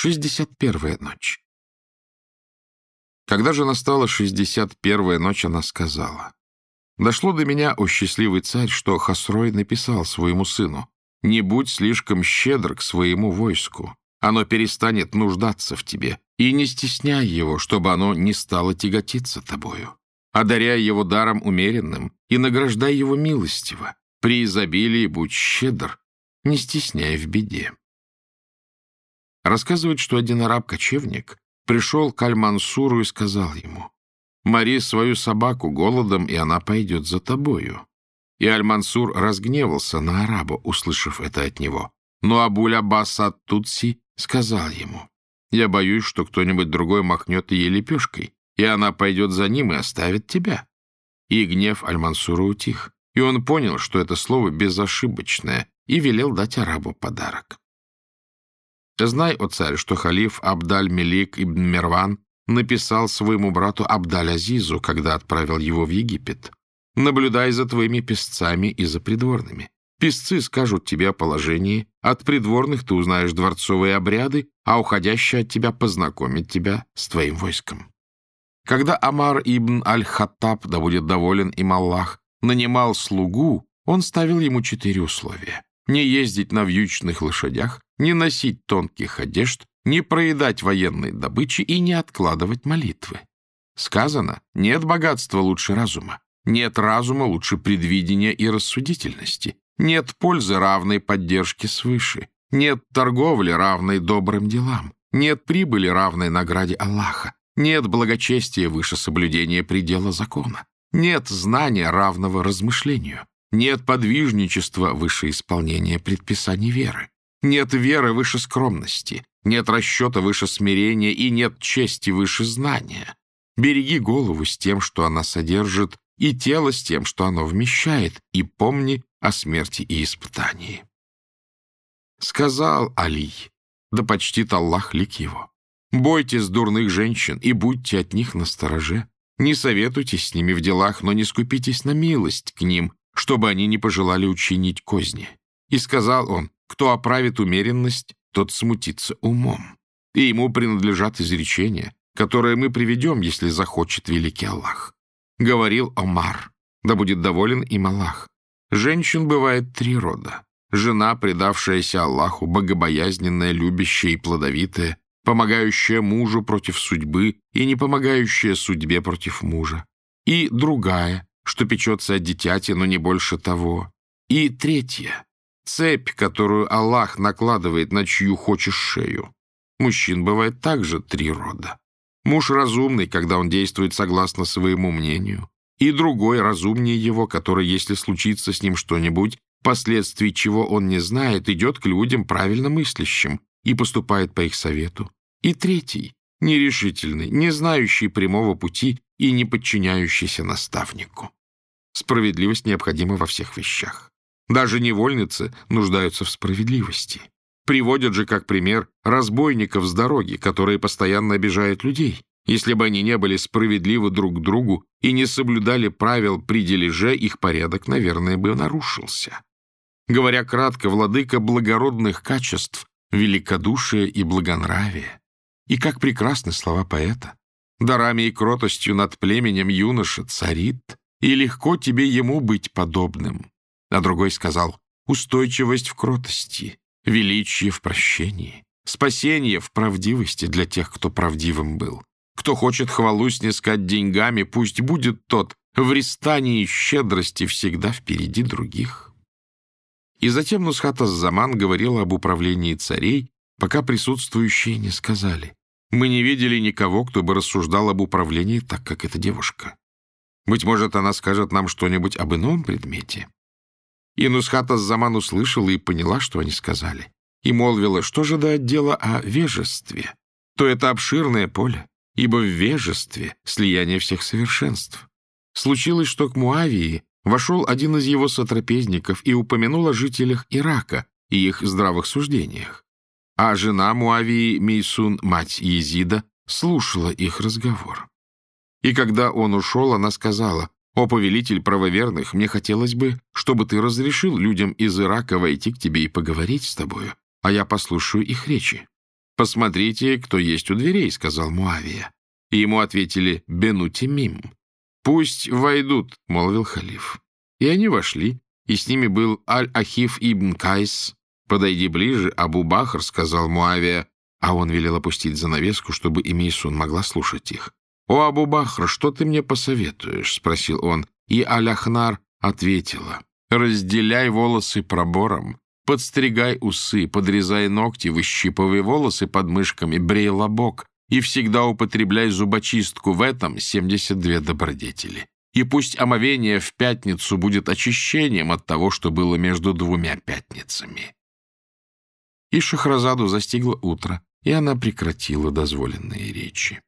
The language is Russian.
Шестьдесят первая ночь. Когда же настала шестьдесят первая ночь, она сказала, «Дошло до меня, о счастливый царь, что Хасрой написал своему сыну, «Не будь слишком щедр к своему войску, оно перестанет нуждаться в тебе, и не стесняй его, чтобы оно не стало тяготиться тобою. Одаряй его даром умеренным и награждай его милостиво. При изобилии будь щедр, не стесняй в беде». Рассказывает, что один араб-кочевник пришел к Аль-Мансуру и сказал ему, «Мари свою собаку голодом, и она пойдет за тобою». И Аль-Мансур разгневался на араба, услышав это от него. Но Абуль-Аббас ат-Тутси сказал ему, «Я боюсь, что кто-нибудь другой махнет ей лепешкой, и она пойдет за ним и оставит тебя». И гнев Аль-Мансура утих, и он понял, что это слово безошибочное, и велел дать арабу подарок. Знай, о царь, что халиф Абдаль-Мелик ибн Мерван написал своему брату Абдаль-Азизу, когда отправил его в Египет. «Наблюдай за твоими песцами и за придворными. Песцы скажут тебе о положении, от придворных ты узнаешь дворцовые обряды, а уходящий от тебя познакомит тебя с твоим войском». Когда Амар ибн Аль-Хаттаб, да будет доволен им Аллах, нанимал слугу, он ставил ему четыре условия. Не ездить на вьючных лошадях, не носить тонких одежд, не проедать военной добычи и не откладывать молитвы. Сказано, нет богатства лучше разума, нет разума лучше предвидения и рассудительности, нет пользы равной поддержки свыше, нет торговли равной добрым делам, нет прибыли равной награде Аллаха, нет благочестия выше соблюдения предела закона, нет знания равного размышлению, нет подвижничества выше исполнения предписаний веры. Нет веры выше скромности, нет расчета выше смирения и нет чести выше знания. Береги голову с тем, что она содержит, и тело с тем, что оно вмещает, и помни о смерти и испытании. Сказал Али, да почтит Аллах лик его. Бойтесь дурных женщин и будьте от них настороже. Не советуйтесь с ними в делах, но не скупитесь на милость к ним, чтобы они не пожелали учинить козни. И сказал он, кто оправит умеренность, тот смутится умом. И ему принадлежат изречения, которые мы приведем, если захочет великий Аллах. Говорил Омар, да будет доволен им Аллах. Женщин бывает три рода. Жена, предавшаяся Аллаху, богобоязненная, любящая и плодовитая, помогающая мужу против судьбы и не помогающая судьбе против мужа. И другая, что печется о дитяте, но не больше того. И третья, Цепь, которую Аллах накладывает на чью хочешь шею. Мужчин бывает также три рода. Муж разумный, когда он действует согласно своему мнению, и другой разумнее его, который, если случится с ним что-нибудь, последствий чего он не знает, идет к людям правильно мыслящим и поступает по их совету. И третий, нерешительный, не знающий прямого пути и не подчиняющийся наставнику. Справедливость необходима во всех вещах. Даже невольницы нуждаются в справедливости. Приводят же как пример разбойников с дороги, которые постоянно обижают людей. Если бы они не были справедливы друг к другу и не соблюдали правил при дележе, их порядок, наверное, бы нарушился. Говоря кратко, владыка благородных качеств, великодушие и благонравие. И как прекрасны слова поэта. Дарами и кротостью над племенем юноша царит, и легко тебе ему быть подобным а другой сказал «устойчивость в кротости, величие в прощении, спасение в правдивости для тех, кто правдивым был. Кто хочет хвалу снискать деньгами, пусть будет тот в рестании щедрости всегда впереди других». И затем Нусхата Заман говорила об управлении царей, пока присутствующие не сказали. Мы не видели никого, кто бы рассуждал об управлении так, как эта девушка. Быть может, она скажет нам что-нибудь об ином предмете. И Нусхата Заман услышала и поняла, что они сказали. И молвила, что же до отдела о вежестве, то это обширное поле, ибо в вежестве слияние всех совершенств. Случилось, что к Муавии вошел один из его сотрапезников и упомянул о жителях Ирака и их здравых суждениях. А жена Муавии Мейсун, мать Езида, слушала их разговор. И когда он ушел, она сказала, «О, повелитель правоверных, мне хотелось бы, чтобы ты разрешил людям из Ирака войти к тебе и поговорить с тобою, а я послушаю их речи». «Посмотрите, кто есть у дверей», — сказал Муавия. И ему ответили «Бенутимим». «Пусть войдут», — молвил халиф. И они вошли, и с ними был Аль-Ахиф ибн Кайс. «Подойди ближе, Абу-Бахр», — сказал Муавия, а он велел опустить занавеску, чтобы и Мейсун могла слушать их. «О, Абу-Бахр, что ты мне посоветуешь?» — спросил он. И Аль-Ахнар ответила. «Разделяй волосы пробором, подстригай усы, подрезай ногти, выщипывай волосы под мышками, брей лобок и всегда употребляй зубочистку. В этом 72 добродетели. И пусть омовение в пятницу будет очищением от того, что было между двумя пятницами». И Шахразаду застигло утро, и она прекратила дозволенные речи.